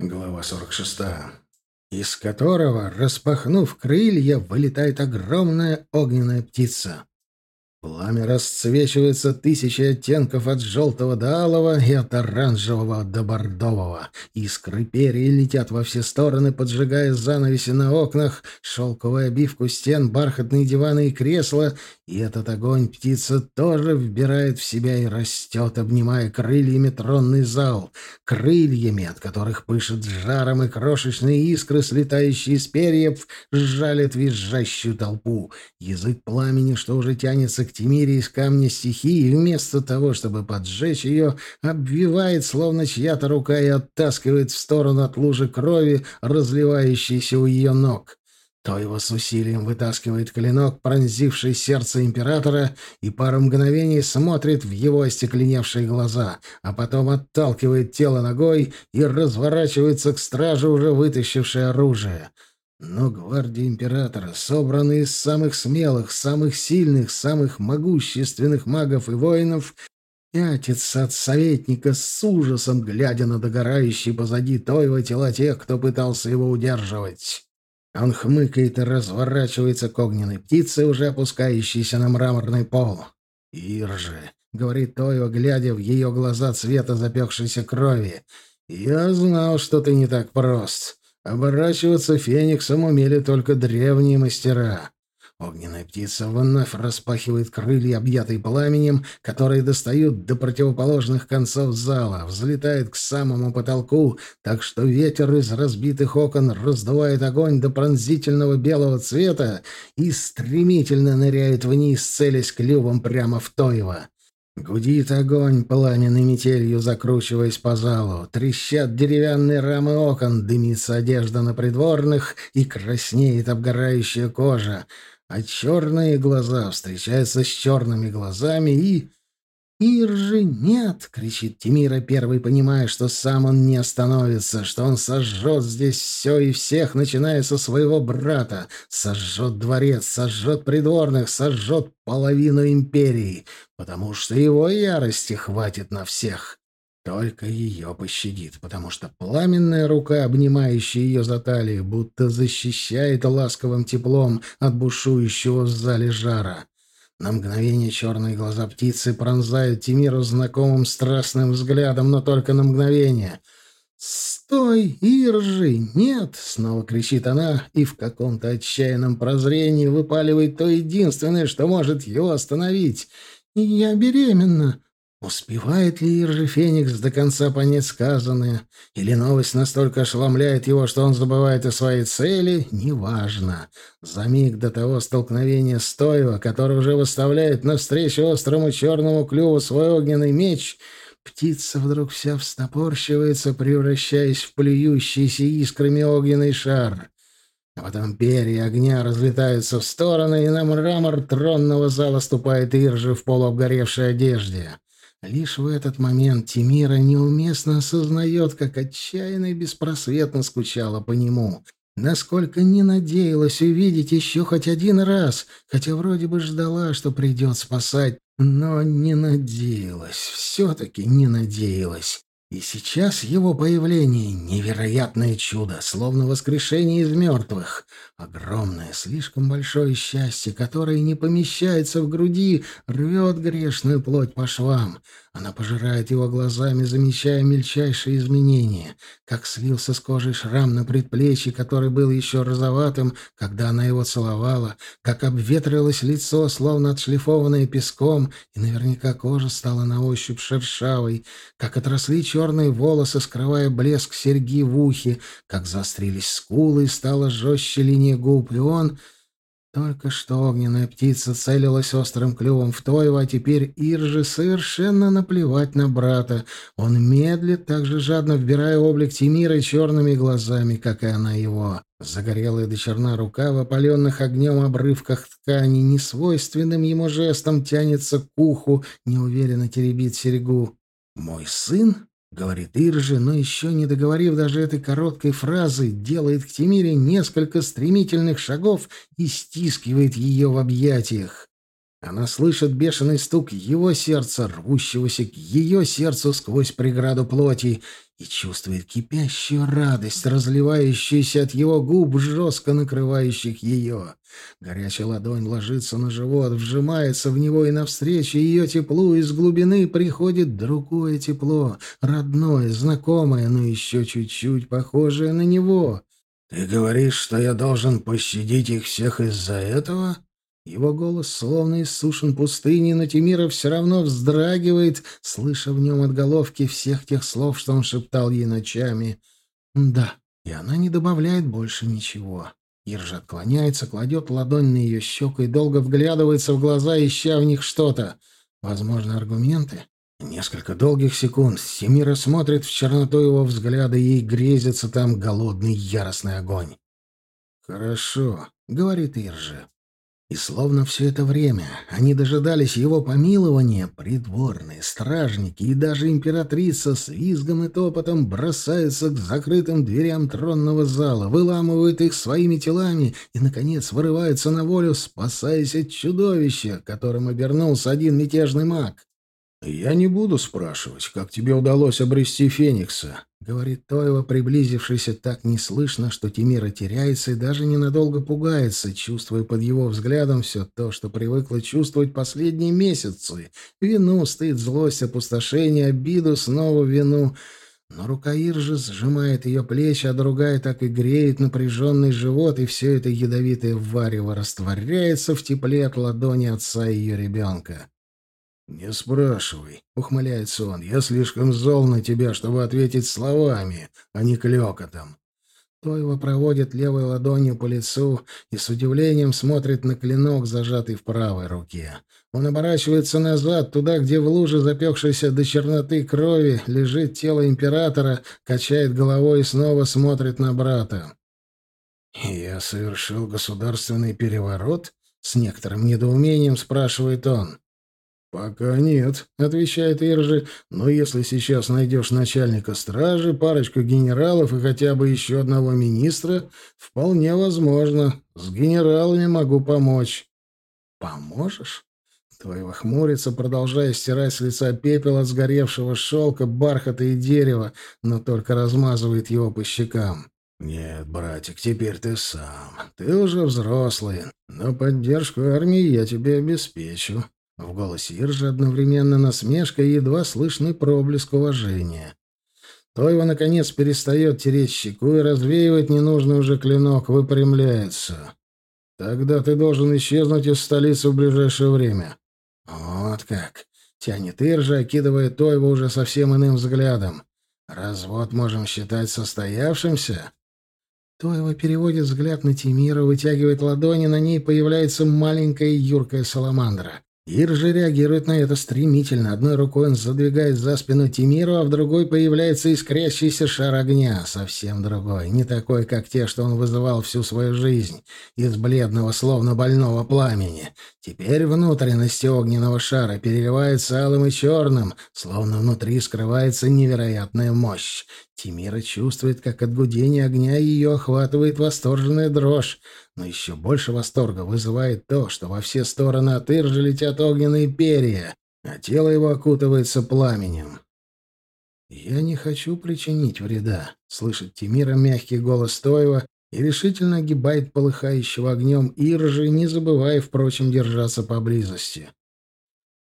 Глава 46. Из которого, распахнув крылья, вылетает огромная огненная птица. Пламя расцвечивается тысячи оттенков от желтого до алого и от оранжевого до бордового. Искры перья летят во все стороны, поджигая занавеси на окнах, шелковую обивку стен, бархатные диваны и кресла, и этот огонь птица тоже вбирает в себя и растет, обнимая крыльями тронный зал, крыльями, от которых пышет жаром, и крошечные искры, слетающие из перьев, сжалят визжащую толпу. Язык пламени, что уже тянется к Тимире из камня стихии, вместо того, чтобы поджечь ее, обвивает, словно чья-то рука, и оттаскивает в сторону от лужи крови, разливающейся у ее ног. То его с усилием вытаскивает клинок, пронзивший сердце императора, и пару мгновений смотрит в его остекленевшие глаза, а потом отталкивает тело ногой и разворачивается к страже, уже вытащившей оружие. Но гвардия императора, собранная из самых смелых, самых сильных, самых могущественных магов и воинов, пятится от советника с ужасом, глядя на догорающие позади Тойва тела тех, кто пытался его удерживать. Он хмыкает и разворачивается к огненной птице, уже опускающейся на мраморный пол. «Иржи», — говорит Тойва, глядя в ее глаза цвета запекшейся крови, — «я знал, что ты не так прост. Оборачиваться фениксом умели только древние мастера. Огненная птица вновь распахивает крылья, объятые пламенем, которые достают до противоположных концов зала, взлетает к самому потолку, так что ветер из разбитых окон раздувает огонь до пронзительного белого цвета и стремительно ныряет вниз, целясь клювом прямо в Тоева. Гудит огонь пламенной метелью, закручиваясь по залу. Трещат деревянные рамы окон, дымится одежда на придворных и краснеет обгорающая кожа. А черные глаза встречаются с черными глазами и... «Иржи нет!» — кричит Тимира, первый понимая, что сам он не остановится, что он сожжет здесь все и всех, начиная со своего брата, сожжет дворец, сожжет придворных, сожжет половину империи, потому что его ярости хватит на всех. Только ее пощадит, потому что пламенная рука, обнимающая ее за талию, будто защищает ласковым теплом от бушующего в зале жара. На мгновение черные глаза птицы пронзают Тимиру знакомым страстным взглядом, но только на мгновение. «Стой, Иржи! Нет!» — снова кричит она, и в каком-то отчаянном прозрении выпаливает то единственное, что может его остановить. «Я беременна!» Успевает ли Иржи Феникс до конца понять сказанное? Или новость настолько ошеломляет его, что он забывает о своей цели? Неважно. За миг до того столкновения с Тоева, который уже выставляет навстречу острому черному клюву свой огненный меч, птица вдруг вся встопорщивается, превращаясь в плюющийся искрами огненный шар. А потом перья огня разлетаются в стороны, и на мрамор тронного зала ступает Иржи в полуобгоревшей одежде. Лишь в этот момент Тимира неуместно осознает, как отчаянно и беспросветно скучала по нему. Насколько не надеялась увидеть еще хоть один раз, хотя вроде бы ждала, что придет спасать, но не надеялась, все-таки не надеялась. И сейчас его появление — невероятное чудо, словно воскрешение из мертвых. Огромное, слишком большое счастье, которое не помещается в груди, рвет грешную плоть по швам. Она пожирает его глазами, замечая мельчайшие изменения, как слился с кожей шрам на предплечье, который был еще розоватым, когда она его целовала, как обветрилось лицо, словно отшлифованное песком, и наверняка кожа стала на ощупь шершавой, как отросли черные волосы, скрывая блеск серьги в ухе, как заострились скулы и стала жестче линия губ, и он... Только что огненная птица целилась острым клювом в Тойва, а теперь Ирже совершенно наплевать на брата. Он медлит, так же жадно вбирая облик Тимира черными глазами, как и она его. Загорелая до черна рука в опаленных огнем обрывках ткани несвойственным ему жестом тянется к уху, неуверенно теребит серьгу. «Мой сын?» — говорит Иржи, но еще не договорив даже этой короткой фразы, делает к Тимире несколько стремительных шагов и стискивает ее в объятиях. Она слышит бешеный стук его сердца, рвущегося к ее сердцу сквозь преграду плоти, и чувствует кипящую радость, разливающуюся от его губ, жестко накрывающих ее. Горячая ладонь ложится на живот, вжимается в него, и навстречу ее теплу из глубины приходит другое тепло, родное, знакомое, но еще чуть-чуть похожее на него. «Ты говоришь, что я должен пощадить их всех из-за этого?» Его голос словно иссушен пустыней, но Тимира все равно вздрагивает, слыша в нем отголовки всех тех слов, что он шептал ей ночами. «Да». И она не добавляет больше ничего. Иржа отклоняется, кладет ладонь на ее щеку и долго вглядывается в глаза, ища в них что-то. Возможно, аргументы? Несколько долгих секунд Семира смотрит в черноту его взгляда, и ей грезится там голодный яростный огонь. «Хорошо», — говорит Иржа. И словно все это время они дожидались его помилования, придворные, стражники и даже императрица с визгом и топотом бросаются к закрытым дверям тронного зала, выламывают их своими телами и, наконец, вырываются на волю, спасаясь от чудовища, которым обернулся один мятежный маг. «Я не буду спрашивать, как тебе удалось обрести Феникса», — говорит Тоева, приблизившийся так неслышно, что Тимира теряется и даже ненадолго пугается, чувствуя под его взглядом все то, что привыкла чувствовать последние месяцы. Вину, стыд, злость, опустошение, обиду, снова вину. Но рука Иржи сжимает ее плечи, а другая так и греет напряженный живот, и все это ядовитое варево растворяется в тепле от ладони отца ее ребенка. «Не спрашивай», — ухмыляется он. «Я слишком зол на тебя, чтобы ответить словами, а не клёкотом». То его проводит левой ладонью по лицу и с удивлением смотрит на клинок, зажатый в правой руке. Он оборачивается назад, туда, где в луже запекшейся до черноты крови лежит тело императора, качает головой и снова смотрит на брата. «Я совершил государственный переворот?» — с некоторым недоумением спрашивает он. «Пока нет», — отвечает Иржи, — «но если сейчас найдешь начальника стражи, парочку генералов и хотя бы еще одного министра, вполне возможно. С генералами могу помочь». «Поможешь?» Твоего хмурится, продолжая стирать с лица пепел от сгоревшего шелка, бархата и дерева, но только размазывает его по щекам. «Нет, братик, теперь ты сам. Ты уже взрослый, но поддержку армии я тебе обеспечу. В голосе Иржи одновременно насмешка и едва слышный проблеск уважения. То его, наконец, перестает тереть щеку и развеивать ненужный уже клинок, выпрямляется. «Тогда ты должен исчезнуть из столицы в ближайшее время». «Вот как!» — тянет Иржа, окидывая Тойва уже совсем иным взглядом. «Развод можем считать состоявшимся?» Тойва переводит взгляд на Тимира, вытягивает ладони, на ней появляется маленькая юркая саламандра. Ир же реагирует на это стремительно. Одной рукой он задвигает за спину Тимиру, а в другой появляется искрящийся шар огня. Совсем другой. Не такой, как те, что он вызывал всю свою жизнь. Из бледного, словно больного пламени. Теперь внутренности огненного шара переливаются алым и черным, словно внутри скрывается невероятная мощь. Тимира чувствует, как от гудения огня ее охватывает восторженная дрожь, но еще больше восторга вызывает то, что во все стороны от Иржи летят огненные перья, а тело его окутывается пламенем. «Я не хочу причинить вреда», — слышит Тимира мягкий голос Тоева и решительно огибает полыхающего огнем Иржи, не забывая, впрочем, держаться поблизости.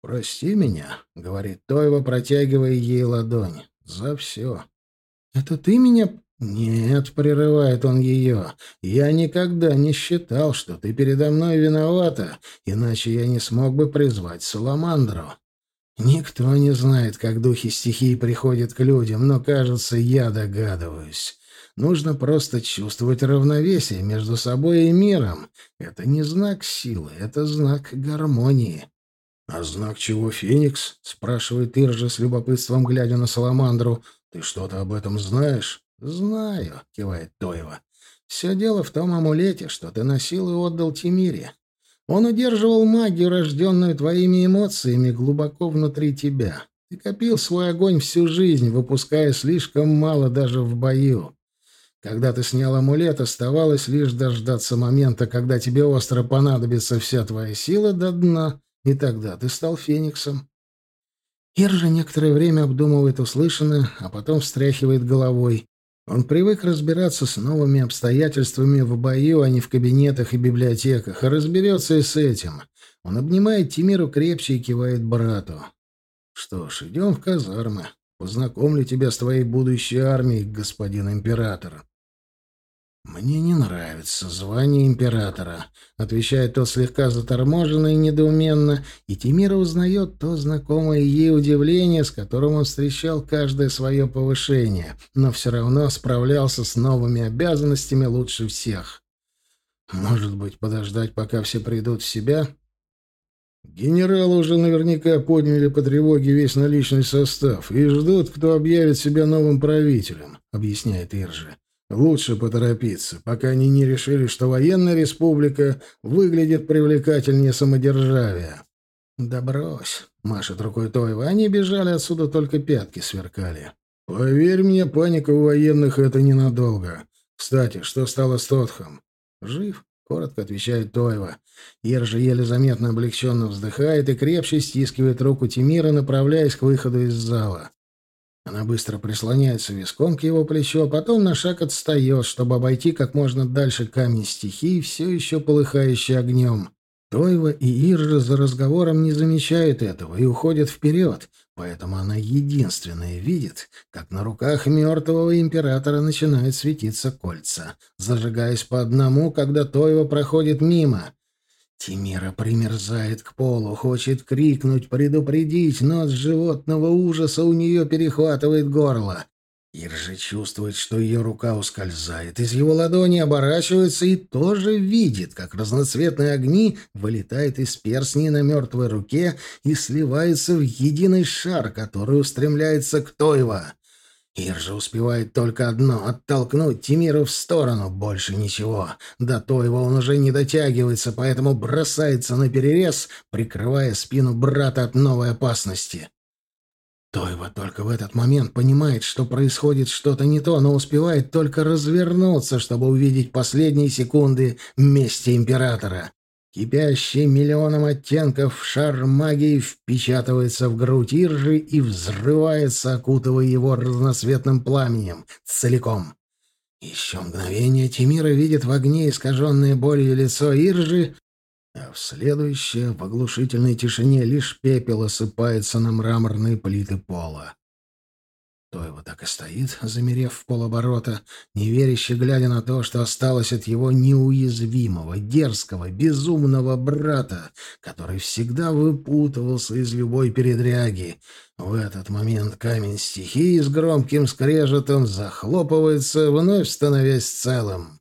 «Прости меня», — говорит Тоева, протягивая ей ладонь, — «за все». «Это ты меня...» «Нет», — прерывает он ее, — «я никогда не считал, что ты передо мной виновата, иначе я не смог бы призвать Саламандру. Никто не знает, как духи стихии приходят к людям, но, кажется, я догадываюсь. Нужно просто чувствовать равновесие между собой и миром. Это не знак силы, это знак гармонии». «А знак чего Феникс?» — спрашивает Иржа с любопытством, глядя на Саламандру — «Ты что-то об этом знаешь?» «Знаю», — кивает Тоева. «Все дело в том амулете, что ты носил и отдал Тимире. Он удерживал магию, рожденную твоими эмоциями, глубоко внутри тебя. Ты копил свой огонь всю жизнь, выпуская слишком мало даже в бою. Когда ты снял амулет, оставалось лишь дождаться момента, когда тебе остро понадобится вся твоя сила до дна, и тогда ты стал фениксом. Ир же некоторое время обдумывает услышанное, а потом встряхивает головой. Он привык разбираться с новыми обстоятельствами в бою, а не в кабинетах и библиотеках, а разберется и с этим. Он обнимает Тимиру крепче и кивает брату. «Что ж, идем в казармы. Познакомлю тебя с твоей будущей армией, господин император». «Мне не нравится звание императора», — отвечает тот слегка заторможенно и недоуменно, и Тимира узнает то знакомое ей удивление, с которым он встречал каждое свое повышение, но все равно справлялся с новыми обязанностями лучше всех. «Может быть, подождать, пока все придут в себя?» Генералы уже наверняка подняли по тревоге весь наличный состав и ждут, кто объявит себя новым правителем, — объясняет Иржи. Лучше поторопиться, пока они не решили, что военная республика выглядит привлекательнее самодержавия. «Да брось», — машет рукой Тоева, — «они бежали отсюда, только пятки сверкали». «Поверь мне, паника у военных — это ненадолго. Кстати, что стало с Тотхом?» «Жив», — коротко отвечает Тоева. Ир же еле заметно облегченно вздыхает и крепче стискивает руку Тимира, направляясь к выходу из зала. Она быстро прислоняется виском к его плечу, а потом на шаг отстает, чтобы обойти как можно дальше камень стихии, все еще полыхающий огнем. Тойва и Иржа за разговором не замечают этого и уходят вперед, поэтому она единственная видит, как на руках мертвого императора начинают светиться кольца, зажигаясь по одному, когда Тойва проходит мимо. Тимира примерзает к полу, хочет крикнуть, предупредить, но от животного ужаса у нее перехватывает горло. Ир же чувствует, что ее рука ускользает, из его ладони оборачивается и тоже видит, как разноцветные огни вылетают из перстней на мертвой руке и сливаются в единый шар, который устремляется к Тойва. Иржа успевает только одно — оттолкнуть Тимира в сторону, больше ничего. До его он уже не дотягивается, поэтому бросается на перерез, прикрывая спину брата от новой опасности. Тойва только в этот момент понимает, что происходит что-то не то, но успевает только развернуться, чтобы увидеть последние секунды мести Императора. Кипящий миллионом оттенков шар магии впечатывается в грудь Иржи и взрывается, окутывая его разноцветным пламенем целиком. Еще мгновение Тимира видит в огне искаженное болью лицо Иржи, а в следующее в оглушительной тишине лишь пепел осыпается на мраморные плиты пола. Тойва так и стоит, замерев в полоборота, неверяще глядя на то, что осталось от его неуязвимого, дерзкого, безумного брата, который всегда выпутывался из любой передряги. В этот момент камень стихии с громким скрежетом захлопывается, вновь становясь целым.